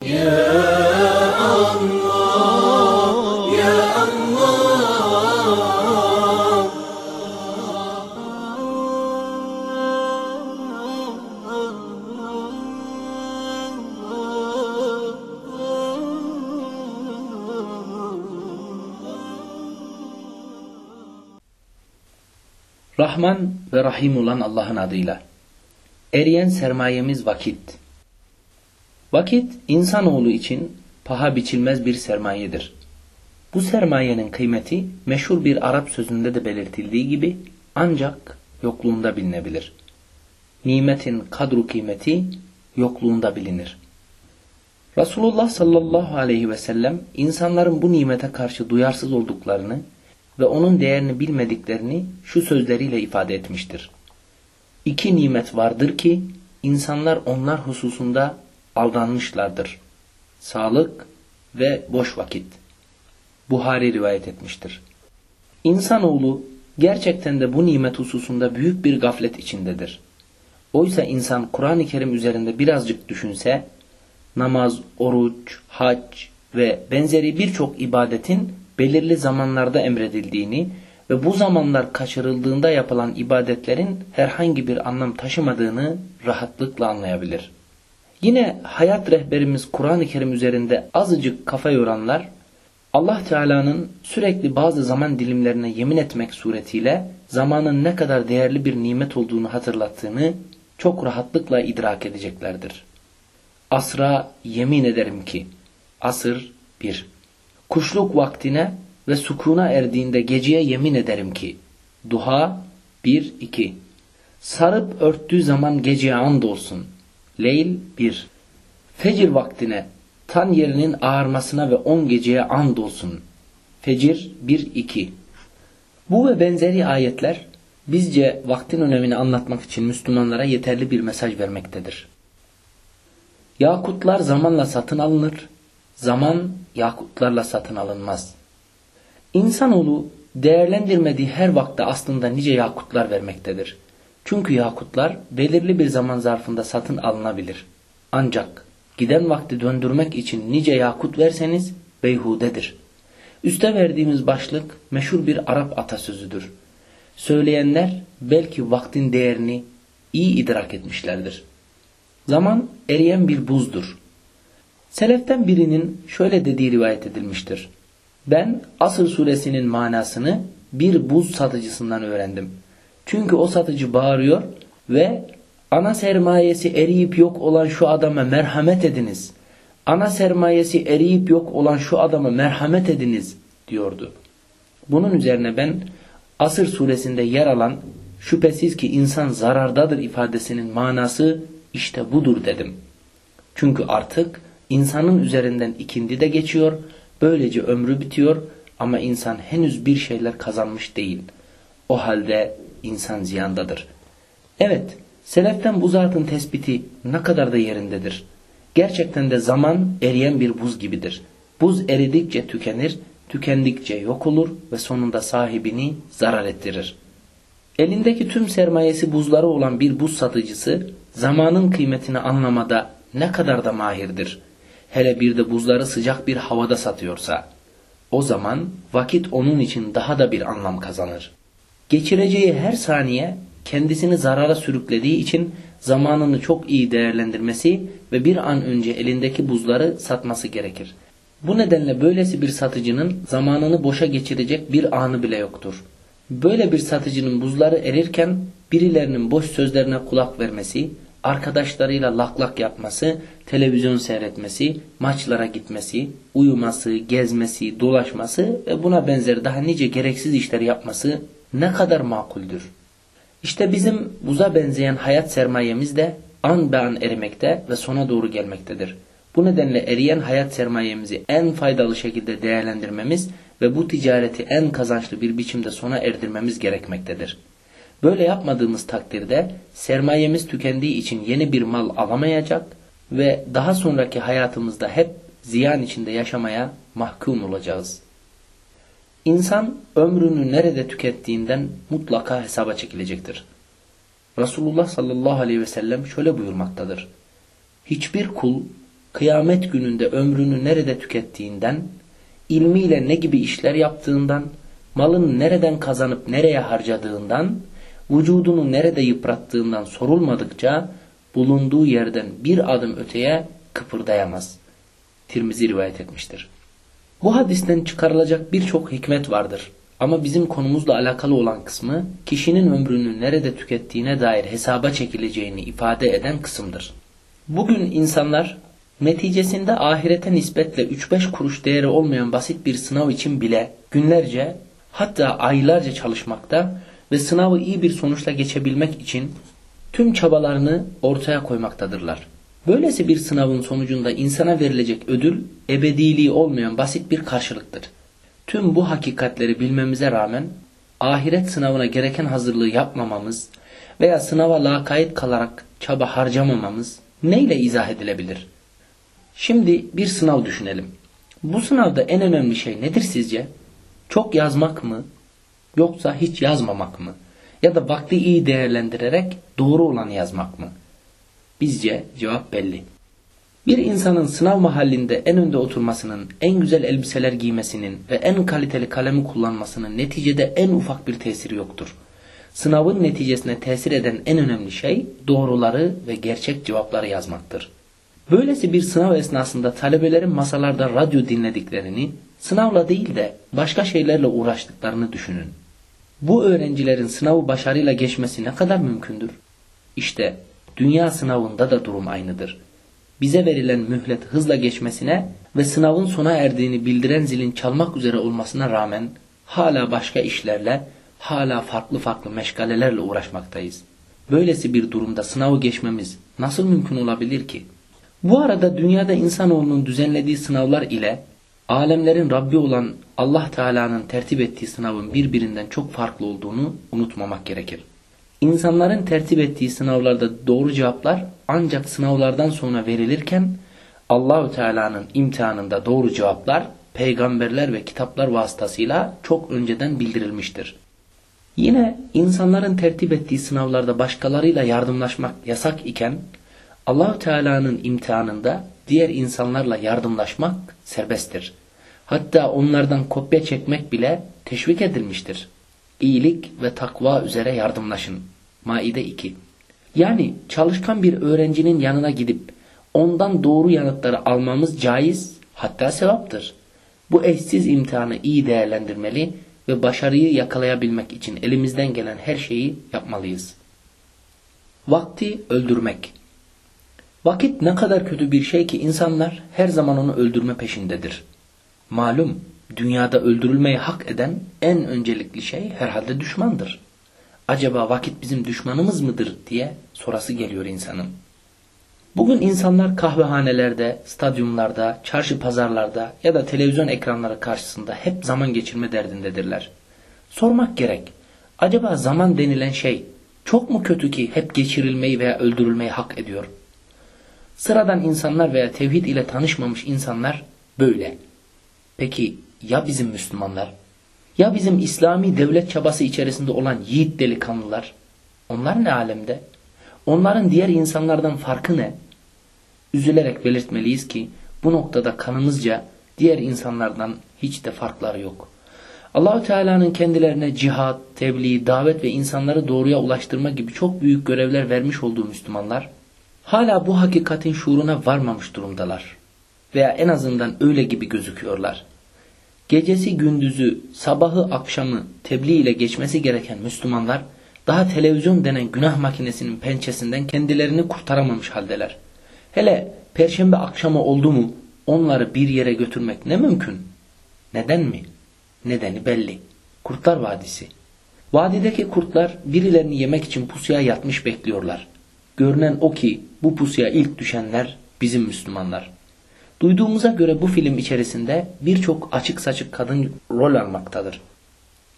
Rahman ve Rahim olan Allah'ın adıyla. Eriyen sermayemiz vakit. Vakit insanoğlu için paha biçilmez bir sermayedir. Bu sermayenin kıymeti meşhur bir Arap sözünde de belirtildiği gibi ancak yokluğunda bilinebilir. Nimetin kadru kıymeti yokluğunda bilinir. Resulullah sallallahu aleyhi ve sellem insanların bu nimete karşı duyarsız olduklarını ve onun değerini bilmediklerini şu sözleriyle ifade etmiştir. İki nimet vardır ki insanlar onlar hususunda aldanmışlardır. Sağlık ve boş vakit. Buhari rivayet etmiştir. İnsanoğlu gerçekten de bu nimet hususunda büyük bir gaflet içindedir. Oysa insan Kur'an-ı Kerim üzerinde birazcık düşünse, namaz, oruç, hac ve benzeri birçok ibadetin belirli zamanlarda emredildiğini ve bu zamanlar kaçırıldığında yapılan ibadetlerin herhangi bir anlam taşımadığını rahatlıkla anlayabilir. Yine hayat rehberimiz Kur'an-ı Kerim üzerinde azıcık kafa yoranlar Allah Teala'nın sürekli bazı zaman dilimlerine yemin etmek suretiyle zamanın ne kadar değerli bir nimet olduğunu hatırlattığını çok rahatlıkla idrak edeceklerdir. Asra yemin ederim ki asır bir. Kuşluk vaktine ve sukuna erdiğinde geceye yemin ederim ki duha 1 2 sarıp örttüğü zaman geceye and olsun leyl 1 fecir vaktine tan yerinin ağarmasına ve on geceye and olsun fecir 1 2 bu ve benzeri ayetler bizce vaktin önemini anlatmak için Müslümanlara yeterli bir mesaj vermektedir. Yakutlar zamanla satın alınır, Zaman yakutlarla satın alınmaz. İnsanoğlu değerlendirmediği her vakte aslında nice yakutlar vermektedir. Çünkü yakutlar belirli bir zaman zarfında satın alınabilir. Ancak giden vakti döndürmek için nice yakut verseniz beyhudedir. Üste verdiğimiz başlık meşhur bir Arap atasözüdür. Söyleyenler belki vaktin değerini iyi idrak etmişlerdir. Zaman eriyen bir buzdur. Seleften birinin şöyle dediği rivayet edilmiştir. Ben Asır suresinin manasını bir buz satıcısından öğrendim. Çünkü o satıcı bağırıyor ve ana sermayesi eriyip yok olan şu adama merhamet ediniz. Ana sermayesi eriyip yok olan şu adama merhamet ediniz diyordu. Bunun üzerine ben Asır suresinde yer alan şüphesiz ki insan zarardadır ifadesinin manası işte budur dedim. Çünkü artık İnsanın üzerinden ikindi de geçiyor, böylece ömrü bitiyor ama insan henüz bir şeyler kazanmış değil. O halde insan ziyandadır. Evet, seleften bu zatın tespiti ne kadar da yerindedir. Gerçekten de zaman eriyen bir buz gibidir. Buz eridikçe tükenir, tükendikçe yok olur ve sonunda sahibini zarar ettirir. Elindeki tüm sermayesi buzları olan bir buz satıcısı zamanın kıymetini anlamada ne kadar da mahirdir hele bir de buzları sıcak bir havada satıyorsa, o zaman vakit onun için daha da bir anlam kazanır. Geçireceği her saniye kendisini zarara sürüklediği için zamanını çok iyi değerlendirmesi ve bir an önce elindeki buzları satması gerekir. Bu nedenle böylesi bir satıcının zamanını boşa geçirecek bir anı bile yoktur. Böyle bir satıcının buzları erirken birilerinin boş sözlerine kulak vermesi, arkadaşlarıyla laklak yapması, televizyon seyretmesi, maçlara gitmesi, uyuması, gezmesi, dolaşması ve buna benzer daha nice gereksiz işler yapması ne kadar makuldür. İşte bizim buza benzeyen hayat sermayemiz de an be an erimekte ve sona doğru gelmektedir. Bu nedenle eriyen hayat sermayemizi en faydalı şekilde değerlendirmemiz ve bu ticareti en kazançlı bir biçimde sona erdirmemiz gerekmektedir. Böyle yapmadığımız takdirde sermayemiz tükendiği için yeni bir mal alamayacak ve daha sonraki hayatımızda hep ziyan içinde yaşamaya mahkum olacağız. İnsan ömrünü nerede tükettiğinden mutlaka hesaba çekilecektir. Resulullah sallallahu aleyhi ve sellem şöyle buyurmaktadır. Hiçbir kul kıyamet gününde ömrünü nerede tükettiğinden, ilmiyle ne gibi işler yaptığından, malını nereden kazanıp nereye harcadığından, vücudunu nerede yıprattığından sorulmadıkça bulunduğu yerden bir adım öteye kıpırdayamaz. Tirmizi rivayet etmiştir. Bu hadisten çıkarılacak birçok hikmet vardır. Ama bizim konumuzla alakalı olan kısmı kişinin ömrünü nerede tükettiğine dair hesaba çekileceğini ifade eden kısımdır. Bugün insanlar neticesinde ahirete nispetle 3-5 kuruş değeri olmayan basit bir sınav için bile günlerce hatta aylarca çalışmakta ve sınavı iyi bir sonuçla geçebilmek için tüm çabalarını ortaya koymaktadırlar. Böylesi bir sınavın sonucunda insana verilecek ödül ebediliği olmayan basit bir karşılıktır. Tüm bu hakikatleri bilmemize rağmen ahiret sınavına gereken hazırlığı yapmamamız veya sınava lakayt kalarak çaba harcamamamız neyle izah edilebilir? Şimdi bir sınav düşünelim. Bu sınavda en önemli şey nedir sizce? Çok yazmak mı? Yoksa hiç yazmamak mı? Ya da vakti iyi değerlendirerek doğru olanı yazmak mı? Bizce cevap belli. Bir insanın sınav mahallinde en önde oturmasının, en güzel elbiseler giymesinin ve en kaliteli kalemi kullanmasının neticede en ufak bir tesiri yoktur. Sınavın neticesine tesir eden en önemli şey doğruları ve gerçek cevapları yazmaktır. Böylesi bir sınav esnasında talebelerin masalarda radyo dinlediklerini, sınavla değil de başka şeylerle uğraştıklarını düşünün. Bu öğrencilerin sınavı başarıyla geçmesi ne kadar mümkündür? İşte dünya sınavında da durum aynıdır. Bize verilen mühlet hızla geçmesine ve sınavın sona erdiğini bildiren zilin çalmak üzere olmasına rağmen hala başka işlerle, hala farklı farklı meşgalelerle uğraşmaktayız. Böylesi bir durumda sınavı geçmemiz nasıl mümkün olabilir ki? Bu arada dünyada insanoğlunun düzenlediği sınavlar ile alemlerin Rabbi olan Allah Teala'nın tertip ettiği sınavın birbirinden çok farklı olduğunu unutmamak gerekir. İnsanların tertip ettiği sınavlarda doğru cevaplar ancak sınavlardan sonra verilirken Allahü Teala'nın imtihanında doğru cevaplar peygamberler ve kitaplar vasıtasıyla çok önceden bildirilmiştir. Yine insanların tertip ettiği sınavlarda başkalarıyla yardımlaşmak yasak iken Allahü Teala'nın imtihanında diğer insanlarla yardımlaşmak serbesttir. Hatta onlardan kopya çekmek bile teşvik edilmiştir. İyilik ve takva üzere yardımlaşın. Maide 2 Yani çalışkan bir öğrencinin yanına gidip ondan doğru yanıtları almamız caiz hatta sevaptır. Bu eşsiz imtihanı iyi değerlendirmeli ve başarıyı yakalayabilmek için elimizden gelen her şeyi yapmalıyız. Vakti öldürmek Vakit ne kadar kötü bir şey ki insanlar her zaman onu öldürme peşindedir. Malum dünyada öldürülmeyi hak eden en öncelikli şey herhalde düşmandır. Acaba vakit bizim düşmanımız mıdır diye sorası geliyor insanın. Bugün insanlar kahvehanelerde, stadyumlarda, çarşı pazarlarda ya da televizyon ekranları karşısında hep zaman geçirme derdindedirler. Sormak gerek. Acaba zaman denilen şey çok mu kötü ki hep geçirilmeyi veya öldürülmeyi hak ediyor? Sıradan insanlar veya tevhid ile tanışmamış insanlar böyle. Peki ya bizim Müslümanlar? Ya bizim İslami devlet çabası içerisinde olan yiğit delikanlılar? Onlar ne alemde? Onların diğer insanlardan farkı ne? Üzülerek belirtmeliyiz ki bu noktada kanımızca diğer insanlardan hiç de farkları yok. Allahü Teala'nın kendilerine cihat, tebliğ, davet ve insanları doğruya ulaştırma gibi çok büyük görevler vermiş olduğu Müslümanlar hala bu hakikatin şuuruna varmamış durumdalar. Veya en azından öyle gibi gözüküyorlar. Gecesi gündüzü, sabahı akşamı tebliğ ile geçmesi gereken Müslümanlar daha televizyon denen günah makinesinin pençesinden kendilerini kurtaramamış haldeler. Hele perşembe akşamı oldu mu onları bir yere götürmek ne mümkün? Neden mi? Nedeni belli. Kurtlar Vadisi. Vadideki kurtlar birilerini yemek için pusuya yatmış bekliyorlar. Görünen o ki bu pusuya ilk düşenler bizim Müslümanlar. Duyduğumuza göre bu film içerisinde birçok açık saçık kadın rol almaktadır.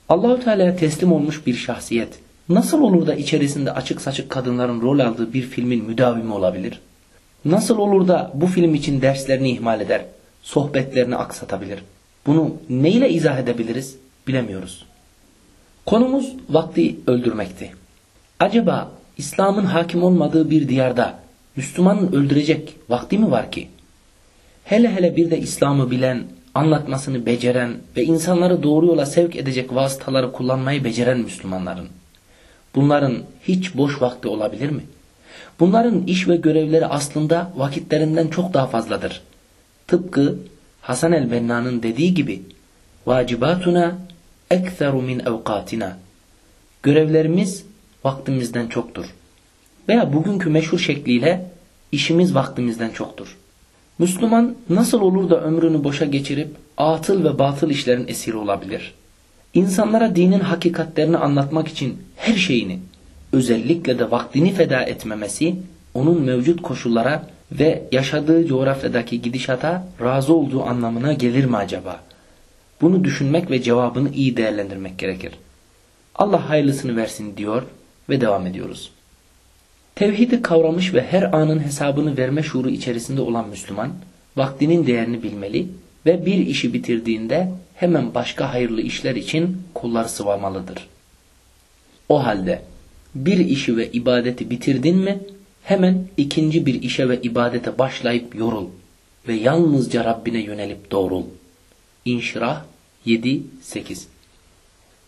Allahu Teala'ya teslim olmuş bir şahsiyet nasıl olur da içerisinde açık saçık kadınların rol aldığı bir filmin müdavimi olabilir? Nasıl olur da bu film için derslerini ihmal eder, sohbetlerini aksatabilir? Bunu neyle izah edebiliriz bilemiyoruz. Konumuz vakti öldürmekti. Acaba İslam'ın hakim olmadığı bir diyarda Müslümanın öldürecek vakti mi var ki? Hele hele bir de İslam'ı bilen, anlatmasını beceren ve insanları doğru yola sevk edecek vasıtaları kullanmayı beceren Müslümanların. Bunların hiç boş vakti olabilir mi? Bunların iş ve görevleri aslında vakitlerinden çok daha fazladır. Tıpkı Hasan el-Benna'nın dediği gibi vacibatuna ekseru min evkatina görevlerimiz vaktimizden çoktur. Veya bugünkü meşhur şekliyle işimiz vaktimizden çoktur. Müslüman nasıl olur da ömrünü boşa geçirip atıl ve batıl işlerin esiri olabilir? İnsanlara dinin hakikatlerini anlatmak için her şeyini, özellikle de vaktini feda etmemesi, onun mevcut koşullara ve yaşadığı coğrafyadaki gidişata razı olduğu anlamına gelir mi acaba? Bunu düşünmek ve cevabını iyi değerlendirmek gerekir. Allah hayırlısını versin diyor ve devam ediyoruz. Tevhidi kavramış ve her anın hesabını verme şuuru içerisinde olan Müslüman, vaktinin değerini bilmeli ve bir işi bitirdiğinde hemen başka hayırlı işler için kolları sıvamalıdır. O halde bir işi ve ibadeti bitirdin mi hemen ikinci bir işe ve ibadete başlayıp yorul ve yalnızca Rabbine yönelip doğrul. İnşirah 7-8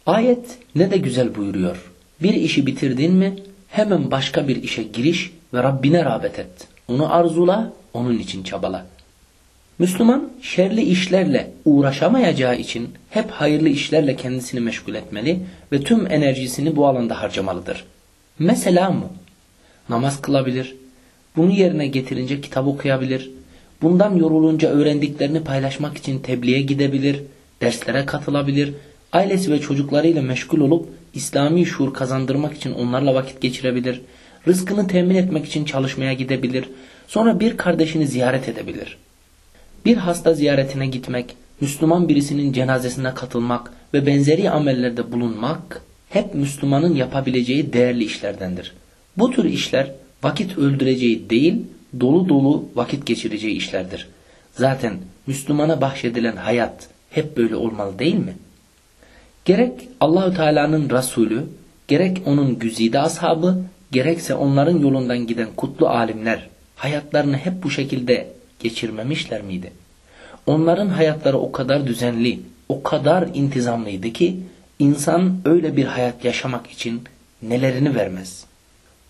Ayet ne de güzel buyuruyor. Bir işi bitirdin mi hemen başka bir işe giriş ve Rabbine rağbet et. Onu arzula, onun için çabala. Müslüman şerli işlerle uğraşamayacağı için hep hayırlı işlerle kendisini meşgul etmeli ve tüm enerjisini bu alanda harcamalıdır. Mesela mı? Namaz kılabilir, bunu yerine getirince kitap okuyabilir, bundan yorulunca öğrendiklerini paylaşmak için tebliğe gidebilir, derslere katılabilir, ailesi ve çocuklarıyla meşgul olup İslami şuur kazandırmak için onlarla vakit geçirebilir, rızkını temin etmek için çalışmaya gidebilir, sonra bir kardeşini ziyaret edebilir. Bir hasta ziyaretine gitmek, Müslüman birisinin cenazesine katılmak ve benzeri amellerde bulunmak hep Müslümanın yapabileceği değerli işlerdendir. Bu tür işler vakit öldüreceği değil, dolu dolu vakit geçireceği işlerdir. Zaten Müslümana bahşedilen hayat hep böyle olmalı değil mi? Gerek Allahü Teala'nın Resulü, gerek onun güzide ashabı, gerekse onların yolundan giden kutlu alimler hayatlarını hep bu şekilde geçirmemişler miydi? Onların hayatları o kadar düzenli, o kadar intizamlıydı ki insan öyle bir hayat yaşamak için nelerini vermez.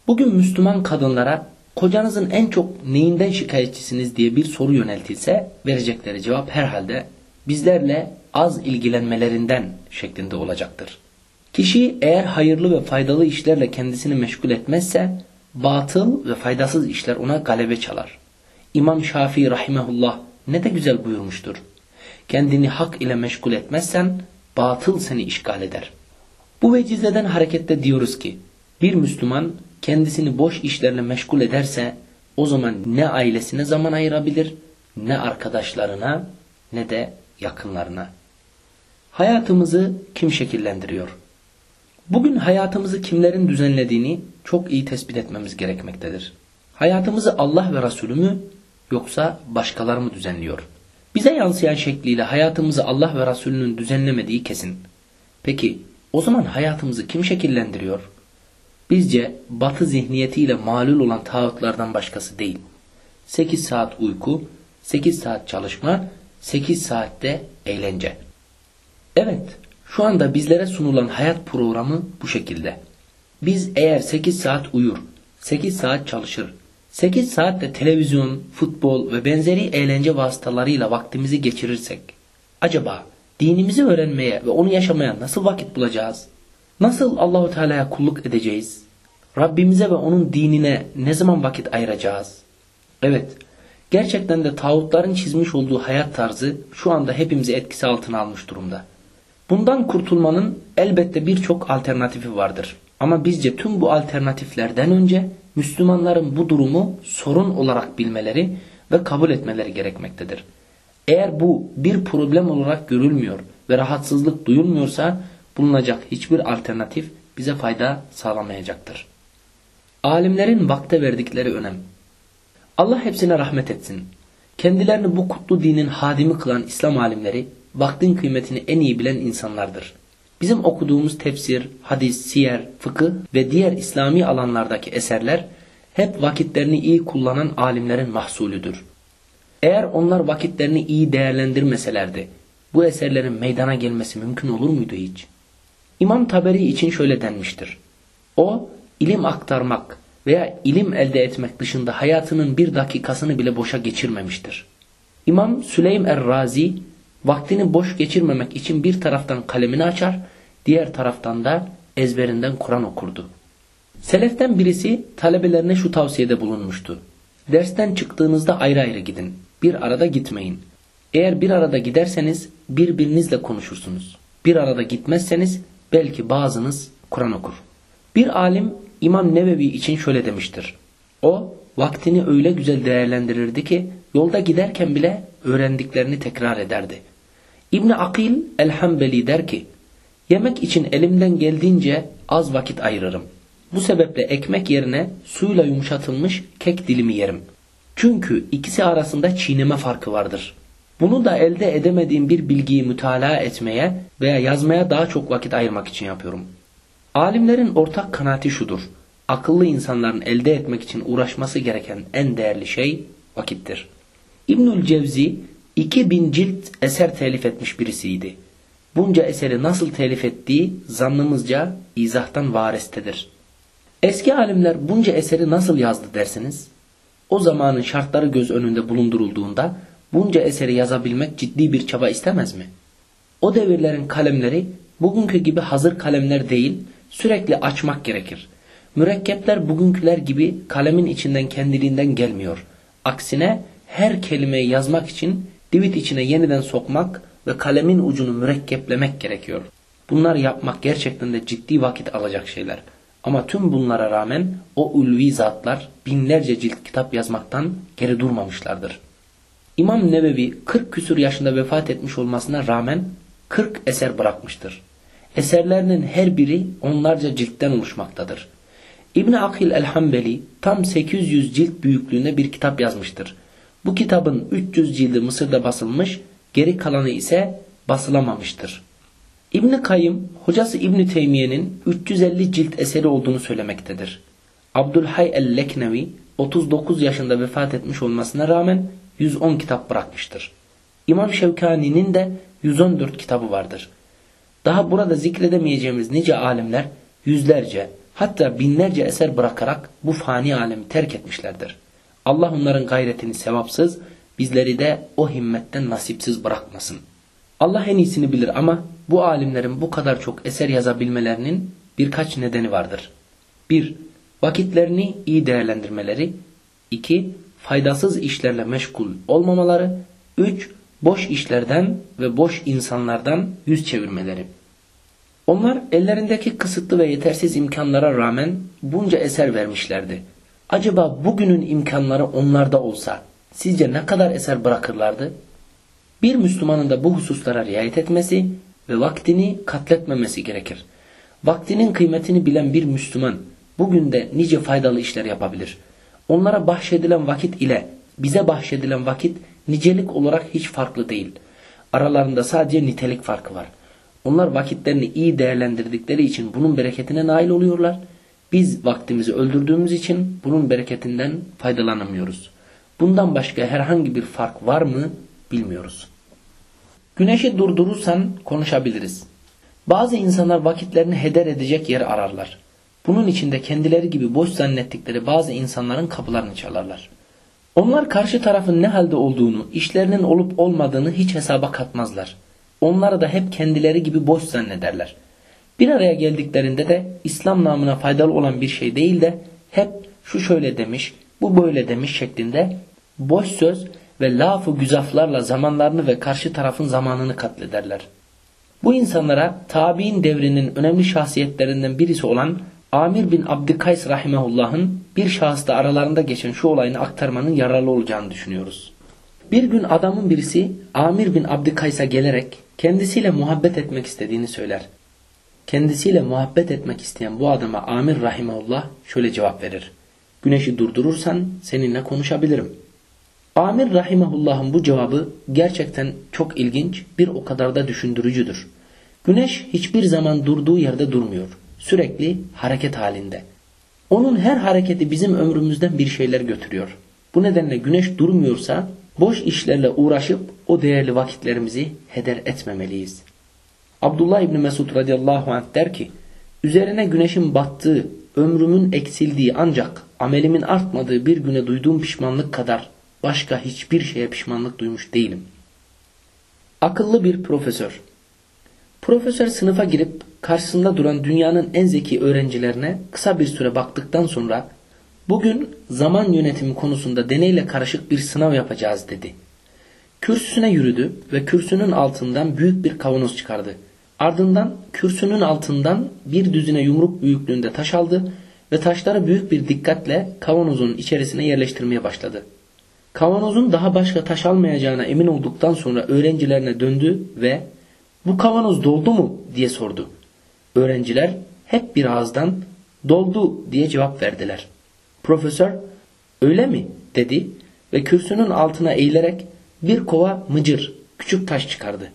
Bugün Müslüman kadınlara kocanızın en çok neyinden şikayetçisiniz diye bir soru yöneltilse verecekleri cevap herhalde bizlerle az ilgilenmelerinden şeklinde olacaktır. Kişi eğer hayırlı ve faydalı işlerle kendisini meşgul etmezse batıl ve faydasız işler ona galebe çalar. İmam Şafii rahimehullah ne de güzel buyurmuştur. Kendini hak ile meşgul etmezsen batıl seni işgal eder. Bu vecizeden harekette diyoruz ki bir Müslüman kendisini boş işlerle meşgul ederse o zaman ne ailesine zaman ayırabilir ne arkadaşlarına ne de yakınlarına. Hayatımızı kim şekillendiriyor? Bugün hayatımızı kimlerin düzenlediğini çok iyi tespit etmemiz gerekmektedir. Hayatımızı Allah ve Resulü mü yoksa başkaları mı düzenliyor? Bize yansıyan şekliyle hayatımızı Allah ve Resulünün düzenlemediği kesin. Peki o zaman hayatımızı kim şekillendiriyor? Bizce batı zihniyetiyle malul olan tağutlardan başkası değil. 8 saat uyku, 8 saat çalışma, 8 saatte eğlence. Evet, şu anda bizlere sunulan hayat programı bu şekilde. Biz eğer 8 saat uyur, 8 saat çalışır, 8 saatte televizyon, futbol ve benzeri eğlence vasıtalarıyla vaktimizi geçirirsek, acaba dinimizi öğrenmeye ve onu yaşamaya nasıl vakit bulacağız? Nasıl Allahu Teala'ya kulluk edeceğiz? Rabbimize ve onun dinine ne zaman vakit ayıracağız? Evet, gerçekten de tağutların çizmiş olduğu hayat tarzı şu anda hepimizi etkisi altına almış durumda. Bundan kurtulmanın elbette birçok alternatifi vardır. Ama bizce tüm bu alternatiflerden önce Müslümanların bu durumu sorun olarak bilmeleri ve kabul etmeleri gerekmektedir. Eğer bu bir problem olarak görülmüyor ve rahatsızlık duyulmuyorsa bulunacak hiçbir alternatif bize fayda sağlamayacaktır. Alimlerin vakte verdikleri önem. Allah hepsine rahmet etsin. Kendilerini bu kutlu dinin hadimi kılan İslam alimleri vaktin kıymetini en iyi bilen insanlardır. Bizim okuduğumuz tefsir, hadis, siyer, fıkıh ve diğer İslami alanlardaki eserler hep vakitlerini iyi kullanan alimlerin mahsulüdür. Eğer onlar vakitlerini iyi değerlendirmeselerdi, bu eserlerin meydana gelmesi mümkün olur muydu hiç? İmam Taberi için şöyle denmiştir. O, ilim aktarmak veya ilim elde etmek dışında hayatının bir dakikasını bile boşa geçirmemiştir. İmam Süleym Er-Razi, vaktini boş geçirmemek için bir taraftan kalemini açar, diğer taraftan da ezberinden Kur'an okurdu. Seleften birisi talebelerine şu tavsiyede bulunmuştu. Dersten çıktığınızda ayrı ayrı gidin. Bir arada gitmeyin. Eğer bir arada giderseniz birbirinizle konuşursunuz. Bir arada gitmezseniz belki bazınız Kur'an okur. Bir alim İmam Nevevi için şöyle demiştir. O vaktini öyle güzel değerlendirirdi ki yolda giderken bile öğrendiklerini tekrar ederdi. İbn Akil el-Hambeli der ki Yemek için elimden geldiğince az vakit ayırırım. Bu sebeple ekmek yerine suyla yumuşatılmış kek dilimi yerim. Çünkü ikisi arasında çiğneme farkı vardır. Bunu da elde edemediğim bir bilgiyi mütalaa etmeye veya yazmaya daha çok vakit ayırmak için yapıyorum. Alimlerin ortak kanaati şudur. Akıllı insanların elde etmek için uğraşması gereken en değerli şey vakittir. İbnül Cevzi 2000 cilt eser telif etmiş birisiydi. Bunca eseri nasıl telif ettiği zannımızca izahtan varestedir. Eski alimler bunca eseri nasıl yazdı dersiniz? O zamanın şartları göz önünde bulundurulduğunda bunca eseri yazabilmek ciddi bir çaba istemez mi? O devirlerin kalemleri bugünkü gibi hazır kalemler değil, sürekli açmak gerekir. Mürekkepler bugünküler gibi kalemin içinden kendiliğinden gelmiyor. Aksine her kelimeyi yazmak için divit içine yeniden sokmak ve kalemin ucunu mürekkeplemek gerekiyor. Bunlar yapmak gerçekten de ciddi vakit alacak şeyler. Ama tüm bunlara rağmen o ulvi zatlar binlerce cilt kitap yazmaktan geri durmamışlardır. İmam Nebevi 40 küsur yaşında vefat etmiş olmasına rağmen 40 eser bırakmıştır. Eserlerinin her biri onlarca ciltten oluşmaktadır. İbn Akil el-Hambeli tam 800 cilt büyüklüğünde bir kitap yazmıştır. Bu kitabın 300 cildi Mısır'da basılmış, geri kalanı ise basılamamıştır. İbn Kayyım hocası İbn Teymiye'nin 350 cilt eseri olduğunu söylemektedir. Abdülhay el-Leknevi 39 yaşında vefat etmiş olmasına rağmen 110 kitap bırakmıştır. İmam Şevkani'nin de 114 kitabı vardır. Daha burada zikredemeyeceğimiz nice alimler yüzlerce hatta binlerce eser bırakarak bu fani alemi terk etmişlerdir. Allah onların gayretini sevapsız, bizleri de o himmetten nasipsiz bırakmasın. Allah en iyisini bilir ama bu alimlerin bu kadar çok eser yazabilmelerinin birkaç nedeni vardır. 1. Vakitlerini iyi değerlendirmeleri. 2. Faydasız işlerle meşgul olmamaları. 3. Boş işlerden ve boş insanlardan yüz çevirmeleri. Onlar ellerindeki kısıtlı ve yetersiz imkanlara rağmen bunca eser vermişlerdi. Acaba bugünün imkanları onlarda olsa sizce ne kadar eser bırakırlardı? Bir Müslümanın da bu hususlara riayet etmesi ve vaktini katletmemesi gerekir. Vaktinin kıymetini bilen bir Müslüman bugün de nice faydalı işler yapabilir. Onlara bahşedilen vakit ile bize bahşedilen vakit nicelik olarak hiç farklı değil. Aralarında sadece nitelik farkı var. Onlar vakitlerini iyi değerlendirdikleri için bunun bereketine nail oluyorlar. Biz vaktimizi öldürdüğümüz için bunun bereketinden faydalanamıyoruz. Bundan başka herhangi bir fark var mı bilmiyoruz. Güneşi durdurursan konuşabiliriz. Bazı insanlar vakitlerini heder edecek yer ararlar. Bunun için de kendileri gibi boş zannettikleri bazı insanların kapılarını çalarlar. Onlar karşı tarafın ne halde olduğunu, işlerinin olup olmadığını hiç hesaba katmazlar. Onları da hep kendileri gibi boş zannederler. Bir araya geldiklerinde de İslam namına faydalı olan bir şey değil de hep şu şöyle demiş, bu böyle demiş şeklinde boş söz ve lafı güzaflarla zamanlarını ve karşı tarafın zamanını katlederler. Bu insanlara tabi'in devrinin önemli şahsiyetlerinden birisi olan Amir bin Abdikays rahimehullah'ın bir şahısta aralarında geçen şu olayını aktarmanın yararlı olacağını düşünüyoruz. Bir gün adamın birisi Amir bin Abdikays'a gelerek kendisiyle muhabbet etmek istediğini söyler. Kendisiyle muhabbet etmek isteyen bu adama Amir rahimehullah şöyle cevap verir. Güneşi durdurursan seninle konuşabilirim. Amir rahimehullah'ın bu cevabı gerçekten çok ilginç, bir o kadar da düşündürücüdür. Güneş hiçbir zaman durduğu yerde durmuyor. Sürekli hareket halinde. Onun her hareketi bizim ömrümüzden bir şeyler götürüyor. Bu nedenle güneş durmuyorsa boş işlerle uğraşıp o değerli vakitlerimizi heder etmemeliyiz. Abdullah İbni Mesud radıyallahu anh der ki, üzerine güneşin battığı, ömrümün eksildiği ancak amelimin artmadığı bir güne duyduğum pişmanlık kadar başka hiçbir şeye pişmanlık duymuş değilim. Akıllı bir profesör. Profesör sınıfa girip karşısında duran dünyanın en zeki öğrencilerine kısa bir süre baktıktan sonra bugün zaman yönetimi konusunda deneyle karışık bir sınav yapacağız dedi. Kürsüsüne yürüdü ve kürsünün altından büyük bir kavanoz çıkardı. Ardından kürsünün altından bir düzine yumruk büyüklüğünde taş aldı ve taşları büyük bir dikkatle kavanozun içerisine yerleştirmeye başladı. Kavanozun daha başka taş almayacağına emin olduktan sonra öğrencilerine döndü ve bu kavanoz doldu mu diye sordu. Öğrenciler hep bir ağızdan doldu diye cevap verdiler. Profesör öyle mi dedi ve kürsünün altına eğilerek bir kova mıcır küçük taş çıkardı.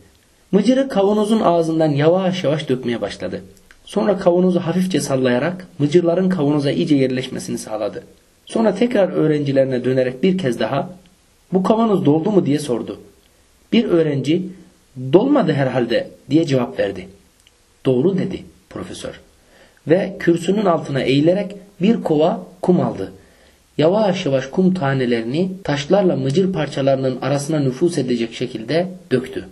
Mıcırı kavanozun ağzından yavaş yavaş dökmeye başladı. Sonra kavanozu hafifçe sallayarak mıcırların kavanoza iyice yerleşmesini sağladı. Sonra tekrar öğrencilerine dönerek bir kez daha bu kavanoz doldu mu diye sordu. Bir öğrenci dolmadı herhalde diye cevap verdi. Doğru dedi profesör. Ve kürsünün altına eğilerek bir kova kum aldı. Yavaş yavaş kum tanelerini taşlarla mıcır parçalarının arasına nüfus edecek şekilde döktü.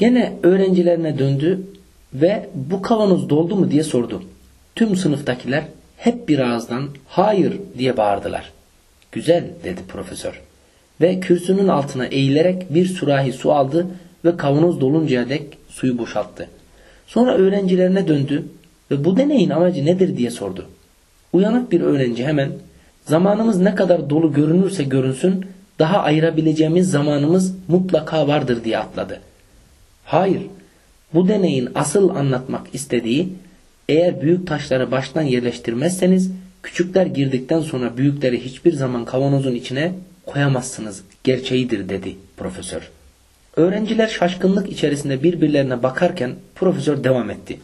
Gene öğrencilerine döndü ve bu kavanoz doldu mu diye sordu. Tüm sınıftakiler hep bir ağızdan hayır diye bağırdılar. Güzel dedi profesör. Ve kürsünün altına eğilerek bir sürahi su aldı ve kavanoz doluncaya dek suyu boşalttı. Sonra öğrencilerine döndü ve bu deneyin amacı nedir diye sordu. Uyanık bir öğrenci hemen zamanımız ne kadar dolu görünürse görünsün daha ayırabileceğimiz zamanımız mutlaka vardır diye atladı. Hayır, bu deneyin asıl anlatmak istediği eğer büyük taşları baştan yerleştirmezseniz küçükler girdikten sonra büyükleri hiçbir zaman kavanozun içine koyamazsınız gerçeğidir dedi profesör. Öğrenciler şaşkınlık içerisinde birbirlerine bakarken profesör devam etti.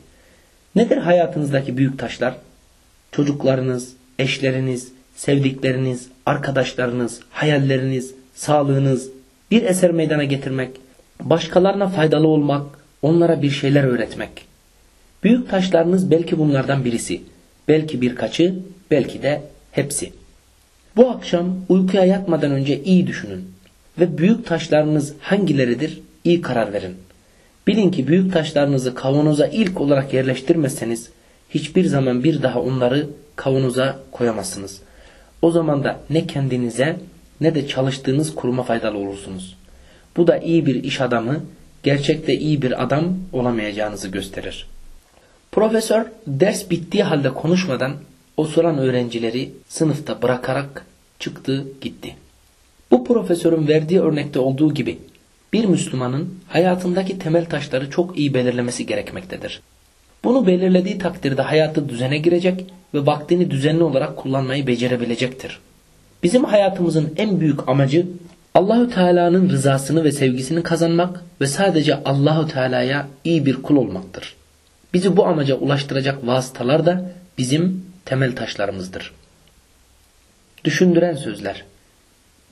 Nedir hayatınızdaki büyük taşlar? Çocuklarınız, eşleriniz, sevdikleriniz, arkadaşlarınız, hayalleriniz, sağlığınız, bir eser meydana getirmek, başkalarına faydalı olmak, onlara bir şeyler öğretmek. Büyük taşlarınız belki bunlardan birisi, belki birkaçı, belki de hepsi. Bu akşam uykuya yatmadan önce iyi düşünün ve büyük taşlarınız hangileridir iyi karar verin. Bilin ki büyük taşlarınızı kavanoza ilk olarak yerleştirmezseniz hiçbir zaman bir daha onları kavanoza koyamazsınız. O zaman da ne kendinize ne de çalıştığınız kuruma faydalı olursunuz. Bu da iyi bir iş adamı, gerçekte iyi bir adam olamayacağınızı gösterir. Profesör ders bittiği halde konuşmadan o soran öğrencileri sınıfta bırakarak çıktı gitti. Bu profesörün verdiği örnekte olduğu gibi bir Müslümanın hayatındaki temel taşları çok iyi belirlemesi gerekmektedir. Bunu belirlediği takdirde hayatı düzene girecek ve vaktini düzenli olarak kullanmayı becerebilecektir. Bizim hayatımızın en büyük amacı Allahü Teala'nın rızasını ve sevgisini kazanmak ve sadece Allahü Teala'ya iyi bir kul olmaktır. Bizi bu amaca ulaştıracak vasıtalar da bizim temel taşlarımızdır. Düşündüren sözler.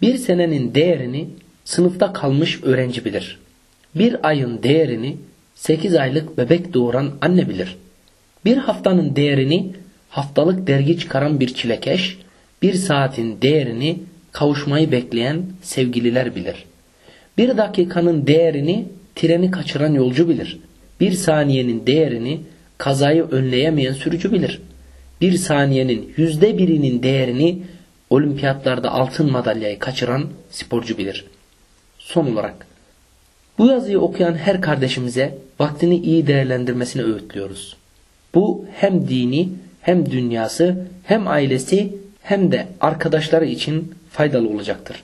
Bir senenin değerini sınıfta kalmış öğrenci bilir. Bir ayın değerini 8 aylık bebek doğuran anne bilir. Bir haftanın değerini haftalık dergi çıkaran bir çilekeş, bir saatin değerini kavuşmayı bekleyen sevgililer bilir. Bir dakikanın değerini treni kaçıran yolcu bilir. Bir saniyenin değerini kazayı önleyemeyen sürücü bilir. Bir saniyenin yüzde birinin değerini olimpiyatlarda altın madalyayı kaçıran sporcu bilir. Son olarak bu yazıyı okuyan her kardeşimize vaktini iyi değerlendirmesini öğütlüyoruz. Bu hem dini hem dünyası hem ailesi hem de arkadaşları için faydalı olacaktır.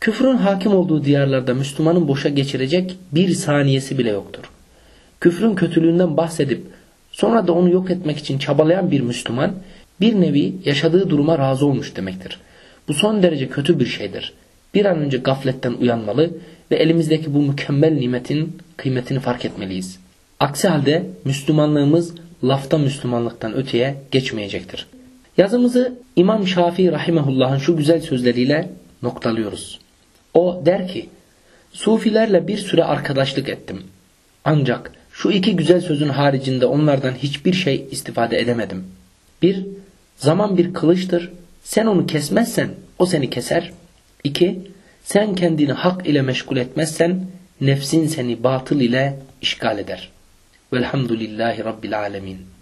Küfrün hakim olduğu diyarlarda Müslümanın boşa geçirecek bir saniyesi bile yoktur. Küfrün kötülüğünden bahsedip sonra da onu yok etmek için çabalayan bir Müslüman bir nevi yaşadığı duruma razı olmuş demektir. Bu son derece kötü bir şeydir. Bir an önce gafletten uyanmalı ve elimizdeki bu mükemmel nimetin kıymetini fark etmeliyiz. Aksi halde Müslümanlığımız lafta Müslümanlıktan öteye geçmeyecektir. Yazımızı İmam Şafii Rahimahullah'ın şu güzel sözleriyle noktalıyoruz. O der ki, Sufilerle bir süre arkadaşlık ettim. Ancak şu iki güzel sözün haricinde onlardan hiçbir şey istifade edemedim. Bir, zaman bir kılıçtır. Sen onu kesmezsen o seni keser. İki, sen kendini hak ile meşgul etmezsen nefsin seni batıl ile işgal eder. Velhamdülillahi Rabbil Alemin.